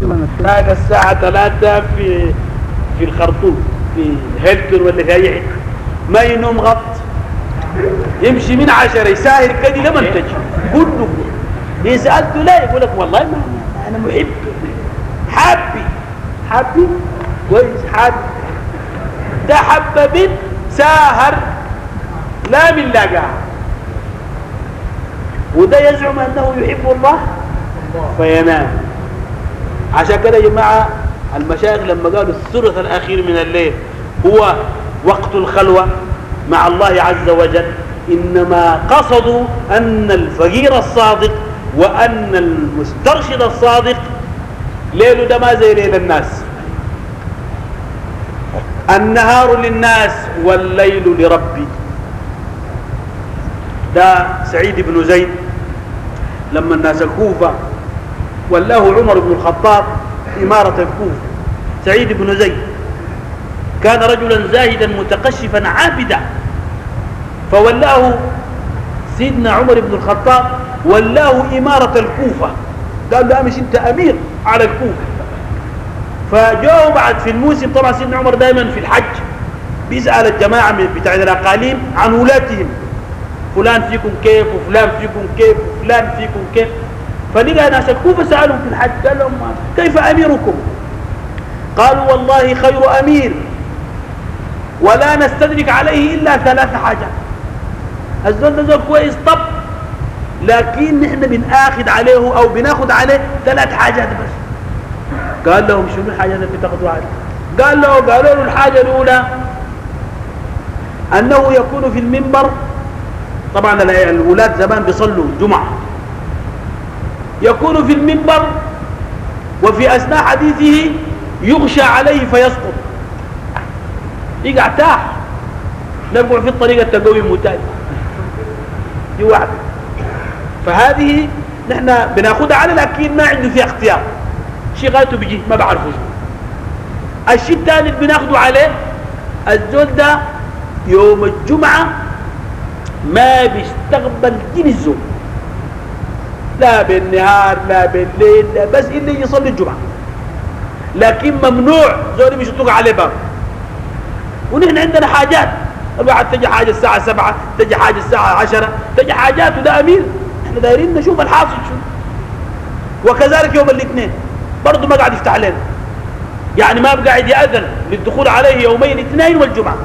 تلاقى الساعة 3 في في الخرطوم في هيلتون ولا في أي حتة. ما ينوم غط يمشي من عشرة يساهر كده لما تجي كله. إن سألته لا يقول لك والله ما أنا, محب. حبي حبي كويس حبي ده حب بنت ساهر. لا من لاقاه وده يزعم أنه يحب الله فينام. عشان كده يا جماعة المشايخ لما قالوا الثلث الأخير من الليل هو وقت الخلوة مع الله عز وجل إنما قصدوا أن الفقير الصادق وأن المسترشد الصادق ليله ده ما زي ليل الناس. النهار للناس والليل لربي. ده سعيد بن زيد لما الناس الكوفة ولاه عمر بن الخطاب إمارة الكوفة. سعيد بن زيد. كان رجلا زاهدا متقشفا عابدا. فولاه سيدنا عمر بن الخطاب ولاه إمارة الكوفة. قال له مش أنت أمير على الكوفة. فجاءوا بعد في الموسم طبعا سيدنا عمر دائما في الحج. بيسأل الجماعة بتاع الأقاليم عن ولاتهم فلان فيكم كيف وفلان فيكم كيف وفلان فيكم كيف. فلقى ناس الكوفة سألهم في الحج قال لهم كيف أميركم؟ قالوا والله خير أمير ولا نستدرك عليه إلا ثلاث حاجات الزول ده كويس طب لكن نحن بنآخذ عليه أو بناخذ عليه ثلاث حاجات بس. قال لهم شنو الحاجات اللي بتاخذوا عليه؟ قال له قالوا له الحاجة الأولى أنه يكون في المنبر. طبعا الأولاد زمان بيصلوا الجمعة. يكون في المنبر وفي أثناء حديثه يغشى عليه فيسقط. يقع تاح. نقع في الطريقة تقوي متاج دي واحدة. فهذه نحن بناخدها على لكن ما عنده فيها اختيار. شيء غايته بيجي ما بعرفه الشيء الثاني اللي بناخده عليه الزول ده يوم الجمعة ما بيستقبل جن الزول لا بالنهار لا بالليل لا بس اللي يصلي الجمعة. لكن ممنوع زول مش يطلق عليه باب ونحن عندنا حاجات. الواحد تجي حاجة الساعة سبعة تجي حاجة الساعة عشرة تجي حاجات وده أمير إحنا دايرين نشوف الحاصل شو. وكذلك يوم الاثنين. برضه ما قاعد يفتح لنا يعني ما قاعد يأذن للدخول عليه يومين الاثنين والجمعة.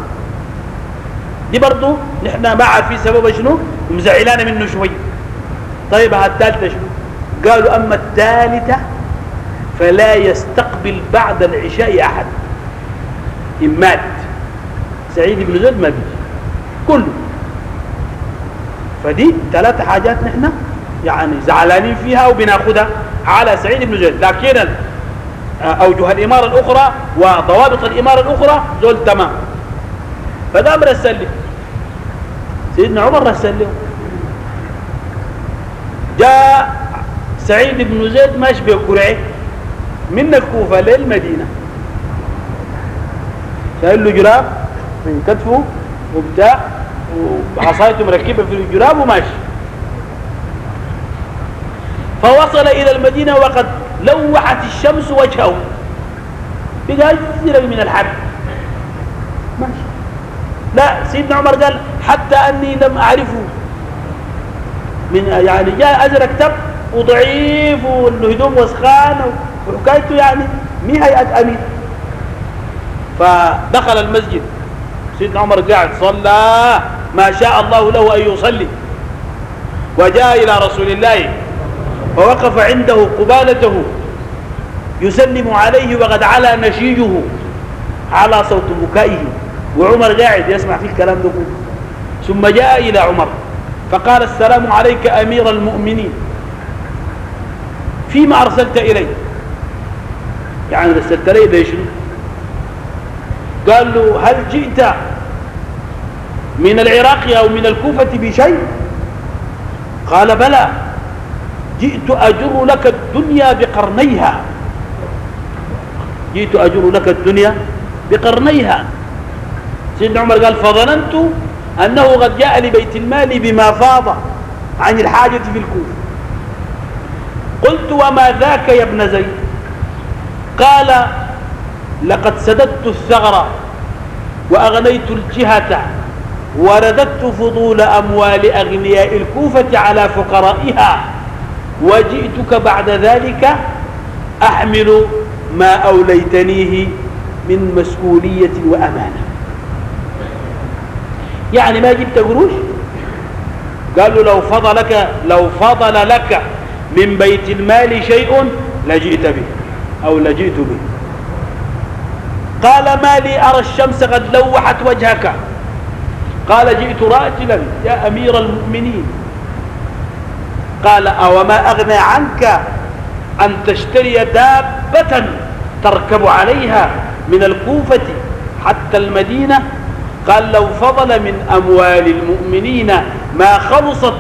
دي برضه نحن ما عارفين سببها شنو؟ ومزعلانا منه شوي. طيب الثالثة شنو قالوا أما الثالثة فلا يستقبل بعد العشاء أحد. إن مات. سعيد بن زيد ما بيجي. كله. فدي ثلاث حاجات نحن يعني زعلانين فيها وبناخدها على سعيد بن زيد. لكن أوجه الإمارة الأخرى وضوابط الإمارة الأخرى زول تمام. فدام رسل لي. سيدنا عمر رسل له جاء سعيد بن زيد ماشي بقرعه من الكوفة للمدينة شايل له جراب من كتفه وبتاع وعصايته مركبة في الجراب وماشي. فوصل إلى المدينة وقد لوحت الشمس وجهه. بقى من الحر ماشي. لا سيدنا عمر قال حتى أني لم أعرفه. من يعني جاء أزرق تب وضعيف والهدوم وسخان وحكايته يعني مي هيئة أمين. فدخل المسجد. سيدنا عمر قاعد صلى ما شاء الله له أن يصلي. وجاء إلى رسول الله ووقف عنده قبالته يسلم عليه وقد علا نشيجه على صوت بكائه. وعمر قاعد يسمع في الكلام ده ثم جاء إلى عمر. فقال السلام عليك أمير المؤمنين. فيما أرسلت إلي. يعني رسلت لي ليش؟ قال له هل جئت من العراق أو من الكوفة بشيء؟ قال بلى. جئت أجر لك الدنيا بقرنيها. جئت أجر لك الدنيا بقرنيها. سيدنا عمر قال فظننت أنه قد جاء لبيت المال بما فاض عن الحاجة في الكوفة. قلت وما ذاك يا ابن زيد؟ قال لقد سددت الثغر وأغنيت الجهة ورددت فضول أموال أغنياء الكوفة على فقرائها. وجئتك بعد ذلك أحمل ما أوليتنيه من مسؤولية وأمانة. يعني ما جبت قروش؟ قالوا لو فضل لك لو فضل لك من بيت المال شيء لجئت به أو لجئت به. قال ما لي أرى الشمس قد لوحت وجهك. قال جئت راجلا يا أمير المؤمنين. قال أوما أغنى عنك أن تشتري دابة تركب عليها من الكوفة حتى المدينة؟ قال لو فضل من أموال المؤمنين ما خلصت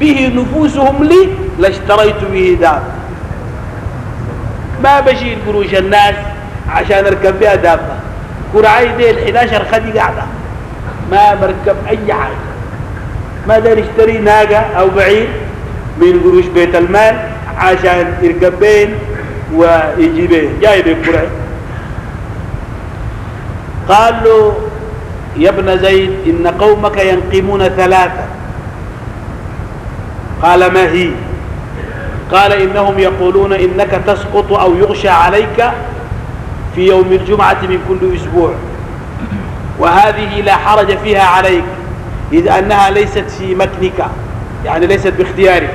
به نفوسهم لي لاشتريت به دابة ما بشيل قروش الناس عشان أركب بها دابة كرعي دي ال 11 خدي قاعدة. ما مركب أي حاجة ما دار يشتري ناقة أو بعير. من قروش بيت المال عشان يركب بين ويجي بين جاي بكرعي قال له يا ابن زيد إن قومك ينقمون ثلاثة. قال ما هي؟ قال إنهم يقولون إنك تسقط أو يغشى عليك في يوم الجمعة من كل أسبوع. وهذه لا حرج فيها عليك إذ أنها ليست في مكنك يعني ليست باختيارك.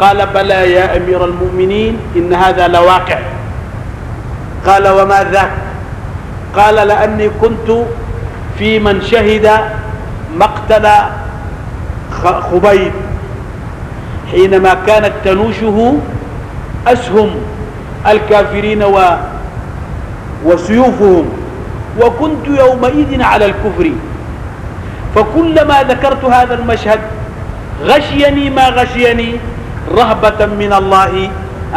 قال بلى يا أمير المؤمنين إن هذا لواقع. قال وما ذاك قال لأني كنت في من شهد مقتل خبيب حينما كانت تنوشه أسهم الكافرين و وسيوفهم. وكنت يومئذ على الكفر. فكلما ذكرت هذا المشهد غشيني ما غشيني رهبة من الله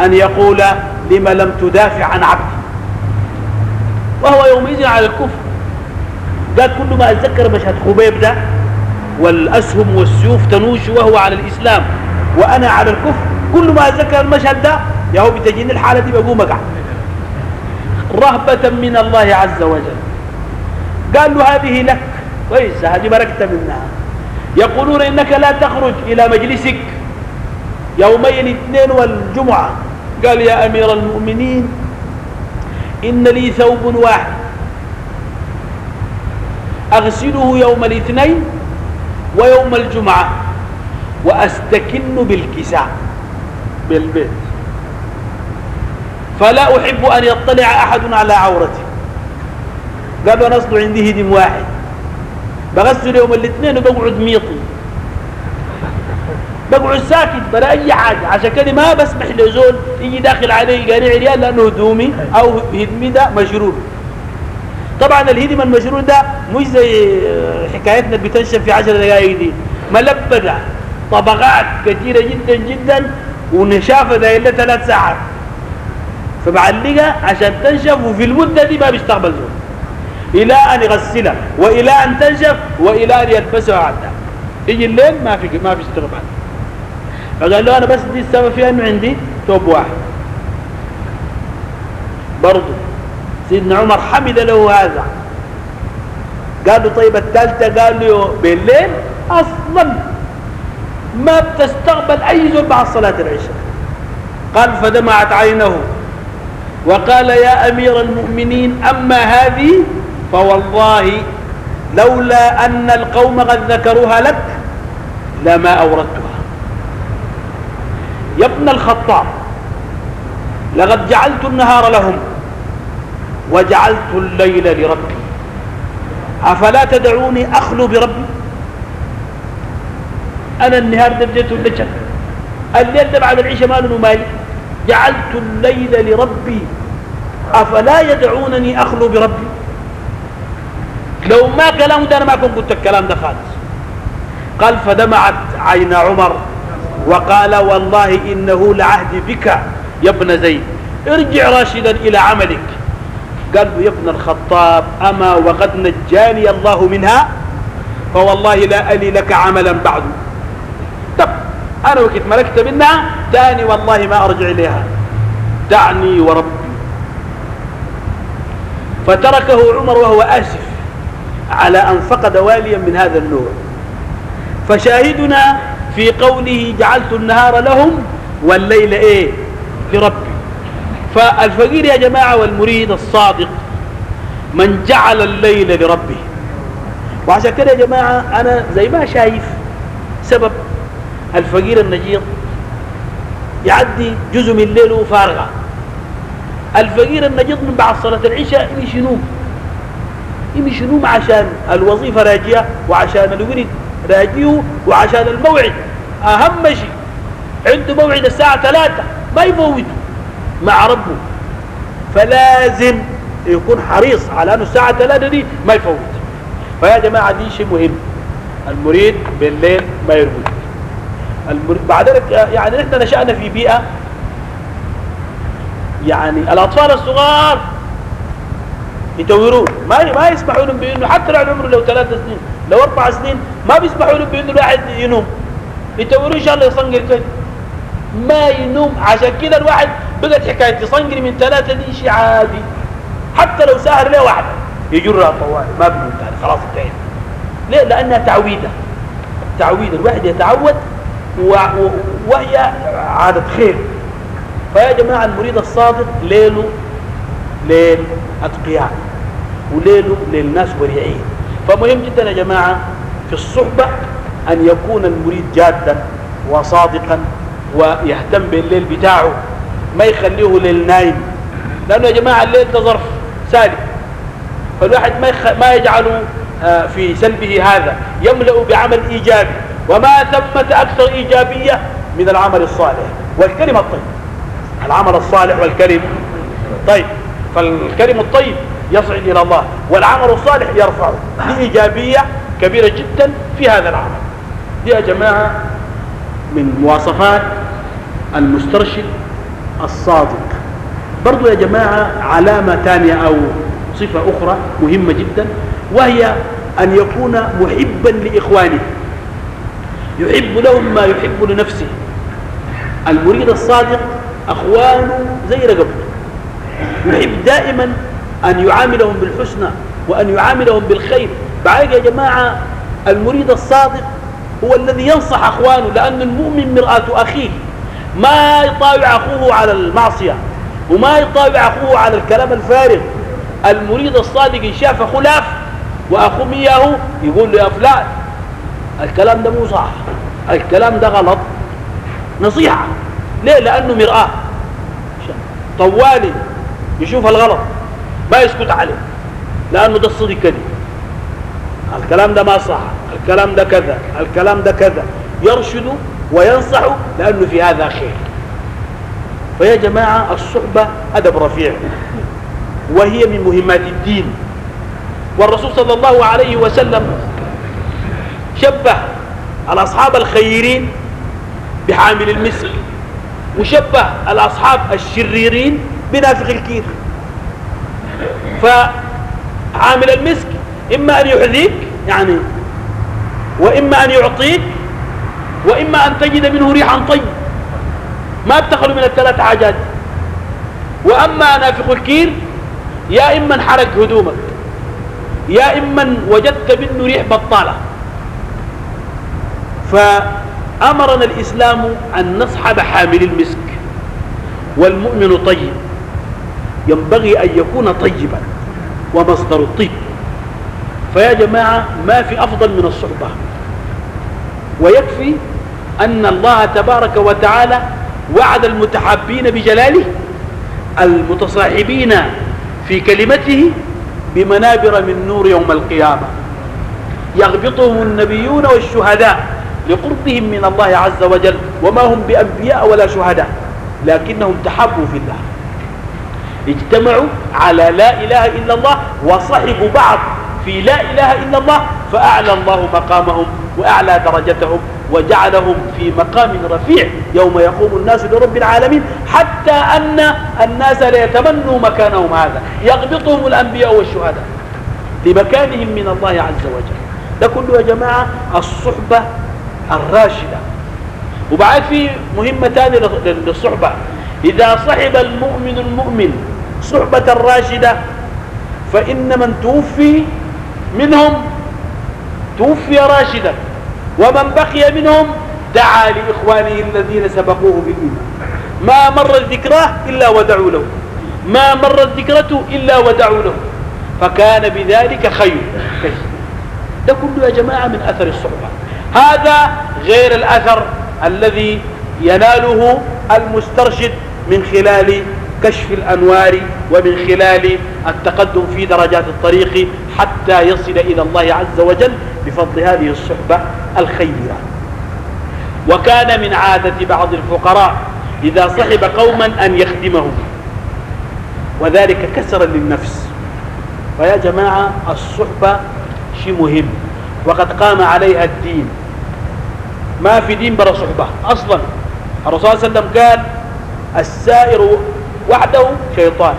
أن يقول لم لم تدافع عن عبدي. وهو يومئذ على الكفر. قال كل ما أتذكر مشهد خبيب ده والأسهم والسيوف تنوش وهو على الإسلام وأنا على الكفر. كل ما أتذكر المشهد ده يا هو بتجيني الحالة دي بقوم أقع. رهبة من الله عز وجل. قال له هذه لك. كويس هذه بركت منها. يقولون إنك لا تخرج إلى مجلسك يومي الاثنين والجمعة. قال يا أمير المؤمنين إن لي ثوب واحد. أغسله يوم الاثنين ويوم الجمعة وأستكن بالكساء بالبيت. فلا أحب أن يطلع أحد على عورتي. قالوا أنا أصل عندي هدم واحد. بغسل يوم الاثنين وبقعد ميطي. بقعد ساكت بلا أي حاجة. عشان كده ما بسمح لزول يجي داخل علي قارع ريال لأنه هدومي أو هدمي ده مجرور طبعا الهدم المجرور ده مش زي حكايتنا اللي بتنشف في عشر دقائق دي. ملبدة طبقات كثيرة جدا جدا ونشافة لها ثلاث ساعات. فبعلقها عشان تنشف وفي المدة دي ما بيستقبل زول. إلى أن يغسلها وإلى أن تنشف وإلى أن يلبسها عدها يجي الليل ما في ما في استقبال. فقال له أنا بس دي السبب فيها إنه عندي توب واحد. برضه سيدنا عمر حمد له هذا. قال له طيب الثالثة؟ قال له بالليل أصلا ما بتستقبل أي زول بعد صلاة العشاء. قال فدمعت عينه وقال يا أمير المؤمنين أما هذه فوالله لولا أن القوم قد ذكروها لك لما أوردتها. يا ابن الخطاب لقد جعلت النهار لهم. وجعلت الليل لربي. أفلا تدعوني أخلو بربي؟ أنا النهار ده بديته الليل ده بعد العشاء ماله مالي جعلت الليل لربي. أفلا يدعونني أخلو بربي؟ لو ما كلام ده أنا ما كنت قلت الكلام ده خالص. قال فدمعت عين عمر وقال والله إنه لعهد بك يا ابن زيد. ارجع راشدا إلى عملك. قال له يا ابن الخطاب أما وقد نجاني الله منها؟ فوالله لا ألي لك عملا بعد. طب أنا وقت ملكت منها تاني والله ما أرجع إليها. دعني وربي فتركه عمر وهو آسف على أن فقد واليا من هذا النوع. فشاهدنا في قوله جعلت النهار لهم والليل إيه؟ لربي. فالفقير يا جماعة والمريد الصادق من جعل الليل لربه. وعشان كده يا جماعة أنا زي ما شايف سبب الفقير النجير يعدي جزء من الليل فارغة الفقير النجير من بعد صلاة العشاء يمشي ينوم. يمشي ينوم عشان الوظيفة راجية وعشان الورد راجيه وعشان الموعد. أهم شيء عنده موعد الساعة ثلاثة ما يفوته. مع ربه. فلازم يكون حريص على أنه الساعة ثلاثة دي ما يفوت. فيا جماعة دي شيء مهم. المريد بالليل ما يرقد بعد ذلك يعني نحن نشأنا في بيئة يعني الأطفال الصغار يتورون ما ما يسمحوا لهم بإنه حتى لو عمره لو ثلاث سنين لو أربع سنين ما بيسمحوا لهم بإنه الواحد ينوم. يتورون إن شاء الله يصنقر كده ما ينوم. عشان كده الواحد بقت حكاية يصنقر من ثلاثة دي شيء عادي. حتى لو سهر له واحد يجرها طوال ما بنوم ثاني خلاص انتهينا. ليه؟ لأنها تعويدة. تعويد الواحد يتعود. وهي عادة خير. فيا جماعة المريد الصادق ليله ليل أتقياء وليله للناس وريعين فمهم جدا يا جماعة في الصحبة أن يكون المريد جادا وصادقا ويهتم بالليل بتاعه. ما يخليه للنايم. لأنه يا جماعة الليل ده ظرف سالي فالواحد ما يخ... ما يجعله آه، في سلبه هذا. يملأ بعمل إيجابي. وما ثمة أكثر إيجابية من العمل الصالح. والكلمة الطيب. العمل الصالح والكلم طيب. فالكلم الطيب يصعد إلى الله. والعمل الصالح يرفعه. دي إيجابية كبيرة جدا في هذا العمل. دي يا جماعة من مواصفات المسترشد الصادق. برضو يا جماعة علامة ثانية أو صفة أخرى مهمة جدا وهي أن يكون محبا لإخوانه. يحب لهم ما يحب لنفسه. المريد الصادق أخوانه زي رقبته. يحب دائما أن يعاملهم بالحسنى وأن يعاملهم بالخير. بعد يا جماعة المريد الصادق هو الذي ينصح أخوانه لأن المؤمن مرآة أخيه. ما يطاوع أخوه على المعصية وما يطاوع أخوه على الكلام الفارغ. المريد الصادق إن شاف خلاف وأخوه مياه يقول له يا فلان الكلام ده مو صح الكلام ده غلط. نصيحة ليه؟ لأنه مرآة. طوالي يشوف الغلط ما يسكت عليه لأنه ده الصدق كذب الكلام ده ما صح الكلام ده كذا الكلام ده كذا. يرشد وينصح لأنه في هذا خير. فيا جماعة الصحبة أدب رفيع وهي من مهمات الدين. والرسول صلى الله عليه وسلم شبه الأصحاب الخيرين بحامل المسك وشبه الأصحاب الشريرين بنافخ الكير. فعامل المسك إما أن يحذيك يعني وإما أن يعطيك وإما أن تجد منه ريحا طيب. ما بتخلو من الثلاث حاجات. وأما نافخ الكير يا إما انحرق هدومك يا إما وجدت منه ريح بطالة. فأمرنا الإسلام أن نصحب حامل المسك والمؤمن طيب. ينبغي أن يكون طيبا ومصدر الطيب. فيا جماعة ما في أفضل من الصحبة. ويكفي أن الله تبارك وتعالى وعد المتحابين بجلاله المتصاحبين في كلمته بمنابر من نور يوم القيامة. يغبطهم النبيون والشهداء لقربهم من الله عز وجل وما هم بأنبياء ولا شهداء لكنهم تحبوا في الله. اجتمعوا على لا إله إلا الله وصحبوا بعض في لا إله إلا الله فأعلى الله مقامهم وأعلى درجتهم. وجعلهم في مقام رفيع يوم يقوم الناس لرب العالمين حتى أن الناس ليتمنوا مكانهم هذا. يغبطهم الأنبياء والشهداء لمكانهم من الله عز وجل. ده كله يا جماعة الصحبة الراشدة. وبعد في مهمة ثانية للصحبة. إذا صحب المؤمن المؤمن صحبة راشدة فإن من توفي منهم توفي راشدا. ومن بقي منهم دعا لإخوانه الذين سبقوه بالإيمان. ما مرت ذكراه إلا ودعوا له. ما مرت ذكرته إلا ودعوا له. فكان بذلك خير. ده كله يا جماعة من أثر الصحبة. هذا غير الأثر الذي يناله المسترشد من خلال كشف الأنوار ومن خلال التقدم في درجات الطريق حتى يصل إلى الله عز وجل بفضل هذه الصحبة الخيرة وكان من عادة بعض الفقراء إذا صحب قوما أن يخدمهم. وذلك كسرا للنفس. فيا جماعة الصحبة شيء مهم. وقد قام عليها الدين. ما في دين بلا صحبة أصلا. الرسول صلى الله عليه وسلم قال السائر وحده شيطان.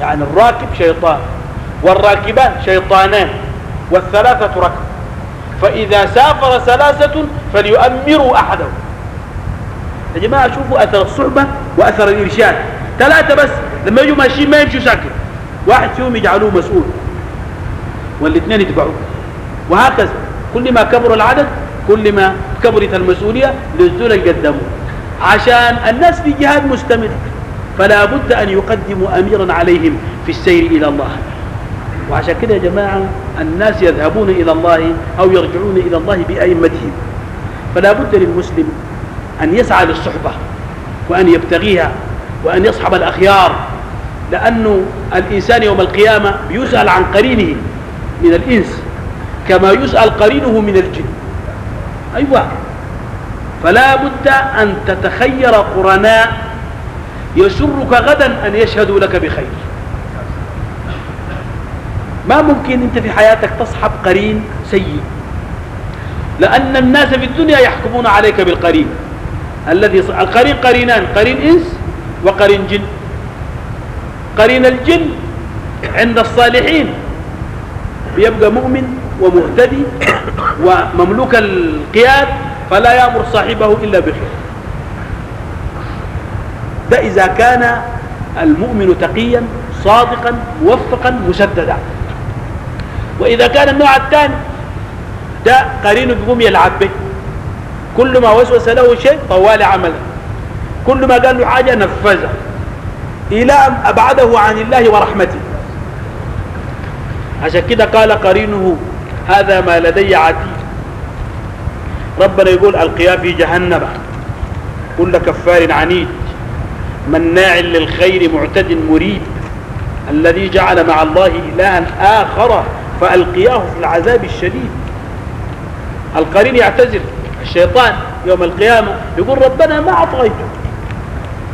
يعني الراكب شيطان والراكبان شيطانان والثلاثة ركب. فإذا سافر ثلاثة فليؤمروا أحدهم. يا جماعة شوفوا أثر الصحبة وأثر الإرشاد. ثلاثة بس لما يجوا ماشيين ما يمشوا ساكت واحد فيهم يجعلوه مسؤول. والاثنين يتبعوه وهكذا كل ما كبر العدد كل ما كبرت المسؤولية للزول اللي قدموه. عشان الناس في جهاد مستمر. فلا بد أن يقدموا أميرا عليهم في السير إلى الله. وعشان كده يا جماعة الناس يذهبون إلى الله أو يرجعون إلى الله بأئمتهم. فلا بد للمسلم أن يسعى للصحبة وأن يبتغيها وأن يصحب الأخيار لأنه الإنسان يوم القيامة يسأل عن قرينه من الإنس كما يسأل قرينه من الجن. أيوة. فلا بد أن تتخير قرناء يسرك غدا أن يشهدوا لك بخير. ما ممكن أنت في حياتك تصحب قرين سيء. لأن الناس في الدنيا يحكمون عليك بالقرين. الذي القرين قرينان قرين إنس وقرين جن. قرين الجن عند الصالحين. بيبقى مؤمن ومهتدي ومملوك القياد فلا يأمر صاحبه إلا بخير ده إذا كان المؤمن تقيا صادقا موفقا مسددا وإذا كان النوع الثاني ده قرينه بيقوم يلعب به. كل ما وسوس له شيء طوال عمله. كل ما قال له حاجة نفذها إلى أن أبعده عن الله ورحمته. عشان كده قال قرينه هذا ما لدي عتيد. ربنا يقول القيا في جهنم. كل كفار عنيد. مناع للخير معتد مريب. الذي جعل مع الله إلها آخر. فألقياه في العذاب الشديد. القرين يعتذر الشيطان يوم القيامة يقول ربنا ما أطغيته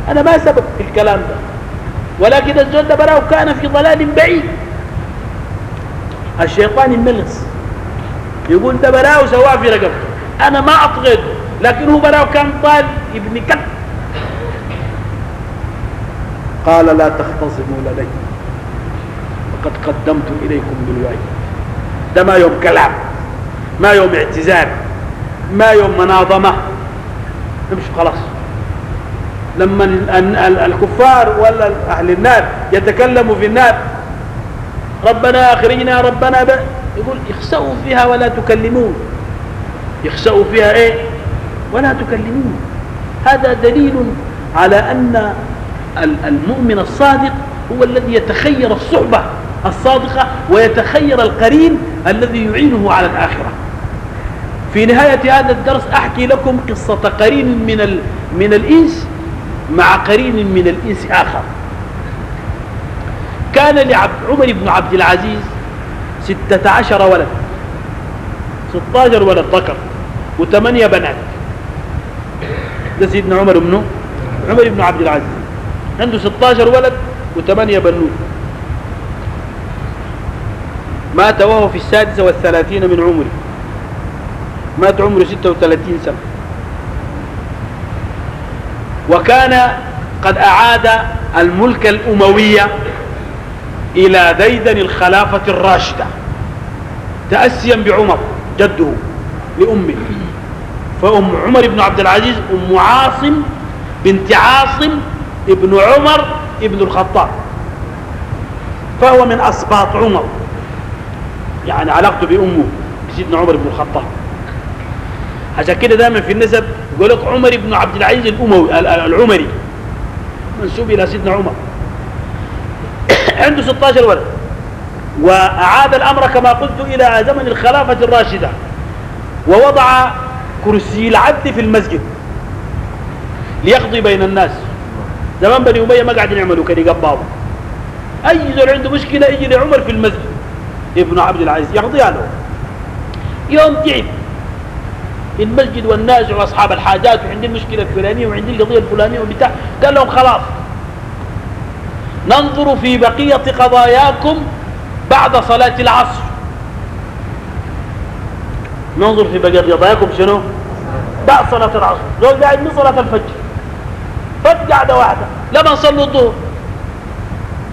أنا ما سبب في الكلام ده. ولكن الزول ده براه كان في ضلال بعيد. الشيطان الملغس يقول ده براه سواه في رقبته. أنا ما أطغيته. لكن هو براه كان طال ابن كلب. قال لا تختصموا لدي. وقد قدمت إليكم بالواجب ده ما يوم كلام ما يوم اعتذار ما يوم مناظمة. امشوا خلاص. لما الكفار ولا أهل النار يتكلموا في النار ربنا أخرجنا ربنا يقول اخسأوا فيها ولا تكلمون. يخسأوا فيها إيه؟ ولا تكلمون. هذا دليل على أن المؤمن الصادق هو الذي يتخير الصحبة الصادقة ويتخير القرين الذي يعينه على الآخرة. في نهاية هذا الدرس أحكي لكم قصة قرين من, من الإنس مع قرين من الإنس آخر. كان لعمر بن عبد العزيز ستة عشر ولد ستاشر ولد ذكر وثمانية بنات. ده سيدنا عمر بن عمر بن عبد العزيز. عنده ستاشر ولد وثمانية بنوت مات وهو في السادسة والثلاثين من عمره مات عمره ستة وثلاثين سنة. وكان قد أعاد الملك الأموية إلى ديدن الخلافة الراشدة تأسيا بعمر جده لأمه. فأم عمر بن عبد العزيز أم عاصم بنت عاصم ابن عمر ابن الخطاب. فهو من أسباط عمر. يعني علاقته بأمه سيدنا عمر بن الخطاب. عشان كده دائما في النسب يقول لك عمر بن عبد العزيز الأموي العمري. منسوب إلى سيدنا عمر. عنده 16 ولد. وأعاد الأمر كما قلت إلى زمن الخلافة الراشدة. ووضع كرسي العبد في المسجد. ليقضي بين الناس. زمان بني أمية ما قاعدين يعملوا كده قبابه أي زول عنده مشكلة يجي لعمر في المسجد. ابن عبد العزيز يقضيها له. يوم تعب. المسجد والناس وأصحاب الحاجات وعندي المشكلة الفلانية وعندي القضية الفلانية وبتاع. قال لهم خلاص. ننظر في بقية قضاياكم بعد صلاة العصر. ننظر في بقية قضاياكم شنو؟ بعد صلاة العصر. دول قاعد من صلاة الفجر. فت قاعدة واحدة. لما نصلي الظهر.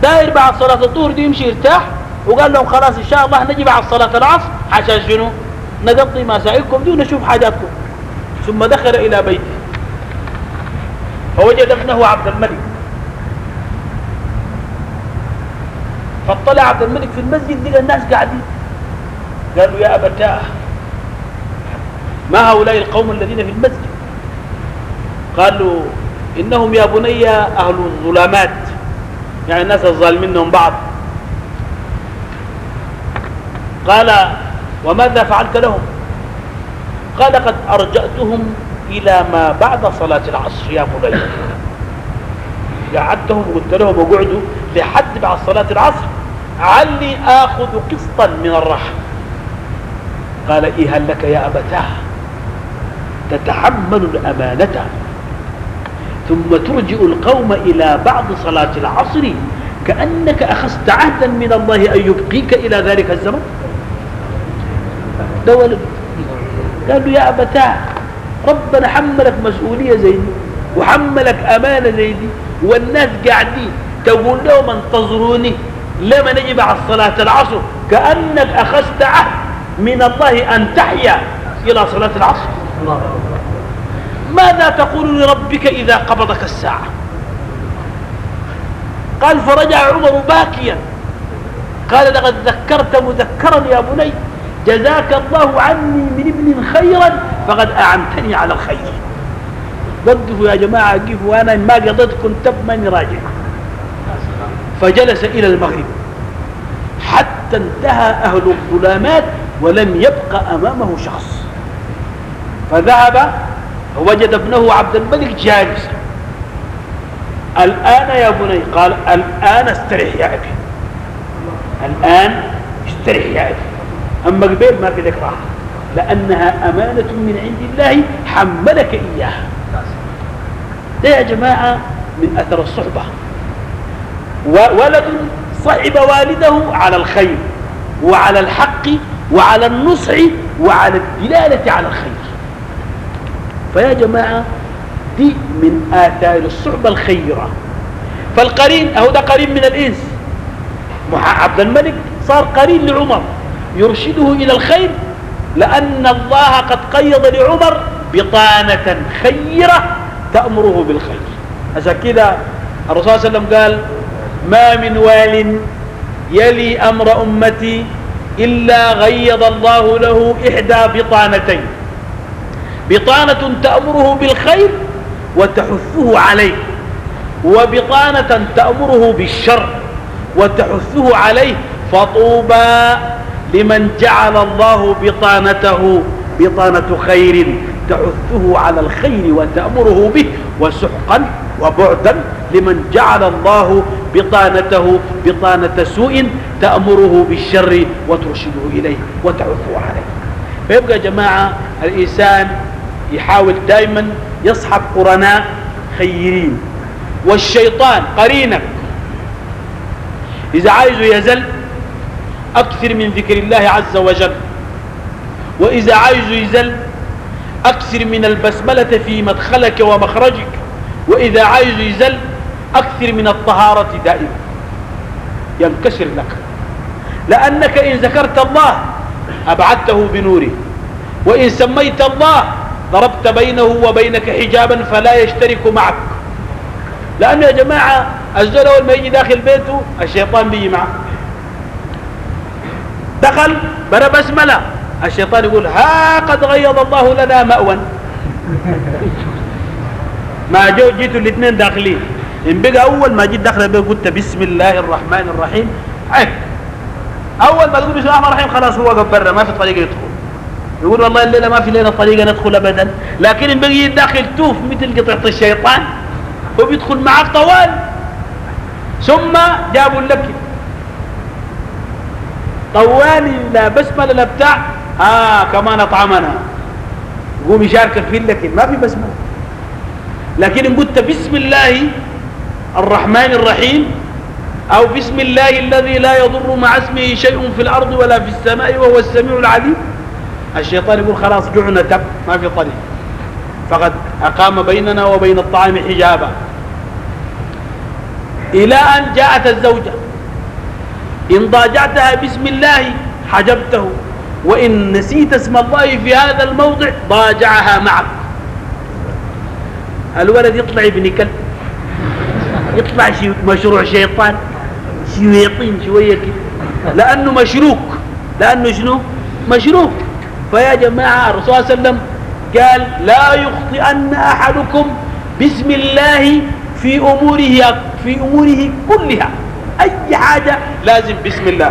داير بعد صلاة الظهر دي يمشي يرتاح. وقال لهم خلاص إن شاء الله نجي بعد صلاة العصر. عشان شنو؟ نقضي مسائلكم دون نشوف حاجاتكم. ثم دخل إلى بيته. فوجد ابنه عبد الملك. فاطلع عبد الملك في المسجد لقى الناس قاعدين. قالوا يا أبتاه ما هؤلاء القوم الذين في المسجد؟ قالوا إنهم يا بني أهل الظلامات. يعني الناس الظالمين منهم بعض. قال وماذا فعلت لهم؟ قال قد أرجأتهم إلى ما بعد صلاة العصر يا بني قعدتهم وقلت لهم اقعدوا لحد بعد صلاة العصر علي آخذ قسطا من الرحم. قال إيه هل لك يا أبتاه؟ تتحمل الأمانة ثم ترجع القوم إلى بعد صلاة العصر كأنك أخذت عهدا من الله أن يبقيك إلى ذلك الزمن. ده قال له يا أبتاه ربنا حملك مسؤولية زي دي وحملك أمانة زي دي والناس قاعدين تقول لهم انتظروني لما نجي بعد صلاة العصر كأنك أخذت عهد من الله أن تحيا إلى صلاة العصر. ماذا تقول لربك إذا قبضك الساعة؟ قال فرجع عمر باكيا. قال لقد ذكرت مذكرا يا بني جزاك الله عني من ابن خيرا فقد أعنتني على الخير. وقفوا يا جماعة قفوا وأنا ما قضيت كنت ماني راجع. فجلس إلى المغرب. حتى انتهى أهل الظلامات ولم يبق أمامه شخص. فذهب ووجد ابنه عبد الملك جالسا. الآن يا بني قال الآن استريح يا أبي. الآن استريح يا أبي. أما قبيل ما في لك لأنها أمانة من عند الله حملك إياها. ده يا جماعة من أثر الصحبة. ولد صحب والده على الخير وعلى الحق وعلى النصح وعلى الدلالة على الخير. فيا جماعة دي من آثار الصحبة الخيرة. فالقرين أهو ده قرين من الإنس. عبد الملك صار قرين لعمر. يرشده إلى الخير لأن الله قد قيض لعمر بطانة خيرة تأمره بالخير. عشان كده الرسول صلى الله عليه وسلم قال ما من وال يلي أمر أمتي إلا غيض الله له إحدى بطانتين. بطانة تأمره بالخير وتحثه عليه وبطانة تأمره بالشر وتحثه عليه فطوبى لمن جعل الله بطانته بطانة خير تحثه على الخير وتأمره به وسحقا وبعدا لمن جعل الله بطانته بطانة سوء تأمره بالشر وترشده إليه وتحثه عليه. فيبقى يا جماعة الإنسان يحاول دائما يصحب قرناء خيرين والشيطان قرينك. إذا عايزه يزل أكثر من ذكر الله عز وجل. وإذا عايز يزل أكثر من البسملة في مدخلك ومخرجك. وإذا عايز يزل أكثر من الطهارة دائما. ينكسر لك. لأنك إن ذكرت الله أبعدته بنوره. وإن سميت الله ضربت بينه وبينك حجابا فلا يشترك معك. لأنه يا جماعة الزول أول ما يجي داخل بيته الشيطان بيجي معه. دخل بلا بسملة. الشيطان يقول ها قد غيض الله لنا مأوى. ما جو جيتوا الاثنين داخلين. إن بقى أول ما جيت داخل قلت بسم الله الرحمن الرحيم. عيب. أول ما تقول بسم الله الرحمن الرحيم خلاص هو برا ما في طريقة يدخل. يقول والله الليلة ما في لنا طريقة ندخل ابدا. لكن إن بقي داخل توف مثل قطعة الشيطان وبيدخل معك طوال. ثم جابوا لك طوال لا بسملة لا بتاع. آه كمان أطعمنا. قوم يشاركك في لكن ما في بسملة. لكن إن قلت بسم الله الرحمن الرحيم أو بسم الله الذي لا يضر مع اسمه شيء في الأرض ولا في السماء وهو السميع العليم. الشيطان يقول خلاص جعنا تب ما في طريق. فقد أقام بيننا وبين الطعام حجابا. إلى أن جاءت الزوجة. إن ضاجعتها بسم الله حجبته. وإن نسيت اسم الله في هذا الموضع ضاجعها معك. الولد يطلع ابن كلب. يطلع شي مشروع شيطان. شياطين شوية كده. لأنه مشروك. لأنه شنو؟ مشروك. فيا جماعة الرسول صلى الله عليه وسلم قال لا يخطئن أحدكم بسم الله في أموره في أموره كلها. أي حاجة لازم بسم الله.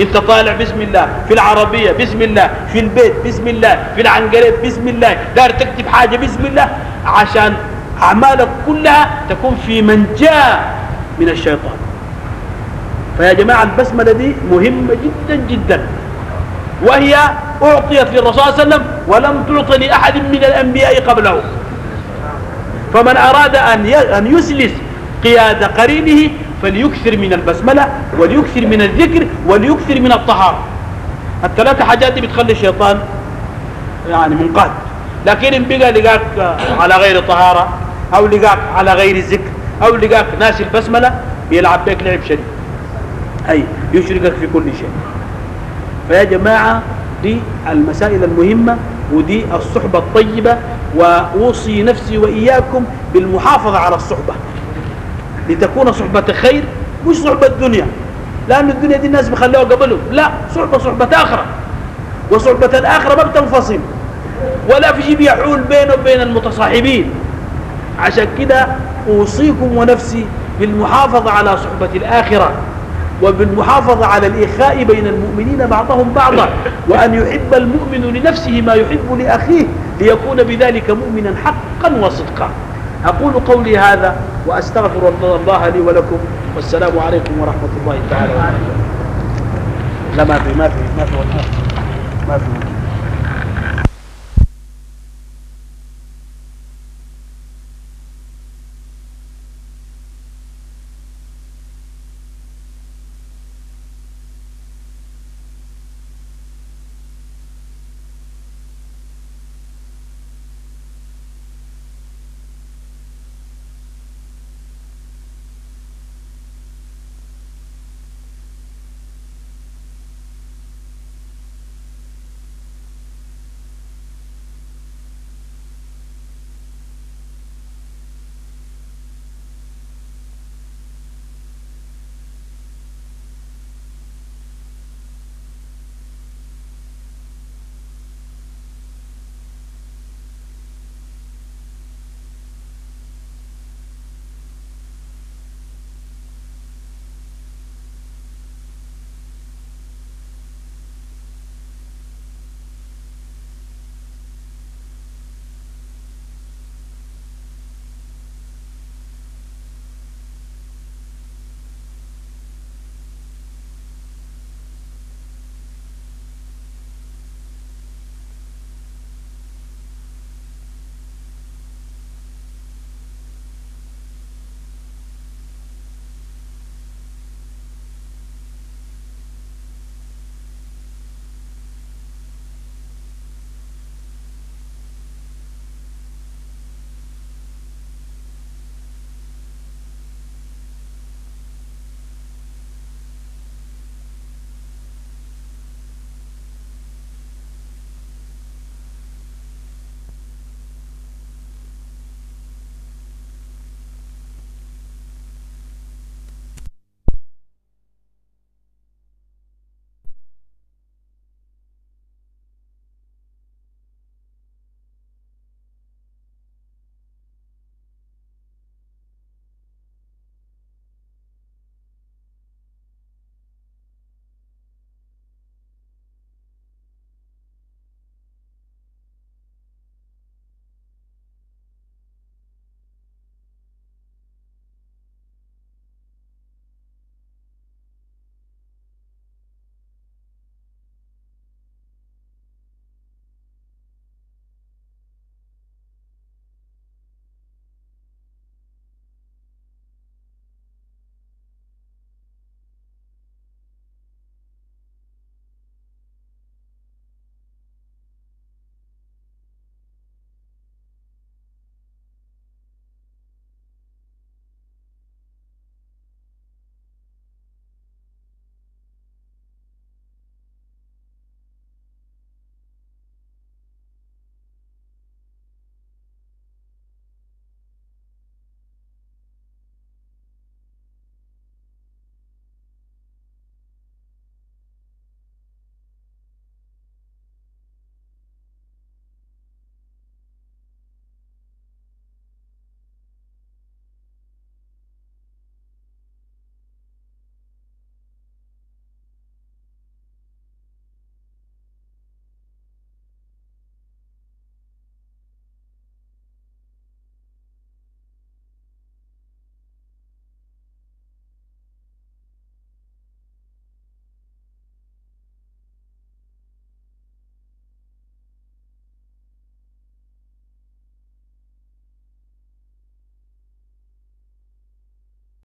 أنت طالع بسم الله. في العربية بسم الله. في البيت بسم الله. في العنقريب بسم الله. دار تكتب حاجة بسم الله. عشان أعمالك كلها تكون في منجاه من الشيطان. فيا جماعة البسملة دي مهمة جدا جدا. وهي أعطيت للرسول صلى الله عليه وسلم ولم تعط لأحد من الأنبياء قبله. فمن أراد أن أن يسلس قياده قرينه فليكثر من البسملة وليكثر من الذكر وليكثر من الطهارة. الثلاثه حاجات دي بتخلي الشيطان يعني منقاد. لكن إن بقى لقاك على غير طهارة أو لقاك على غير ذكر أو لقاك ناسي البسملة بيلعب بك لعب شديد. أي يشركك في كل شيء. فيا جماعة دي المسائل المهمة ودي الصحبة الطيبة وأوصي نفسي وإياكم بالمحافظة على الصحبة. لتكون صحبة خير مش صحبة الدنيا لأن الدنيا دي الناس بيخلوها قبلهم. لا صحبة صحبة آخرة. وصحبة الآخرة ما بتنفصل. ولا في شيء بيحول بينه وبين المتصاحبين. عشان كده أوصيكم ونفسي بالمحافظة على صحبة الآخرة وبالمحافظة على الإخاء بين المؤمنين بعضهم بعضا وأن يحب المؤمن لنفسه ما يحب لأخيه ليكون بذلك مؤمنا حقا وصدقا. أقول قولي هذا وأستغفر الله لي ولكم والسلام عليكم ورحمة الله تعالى وبركاته. لا ما في ما في ما في ما في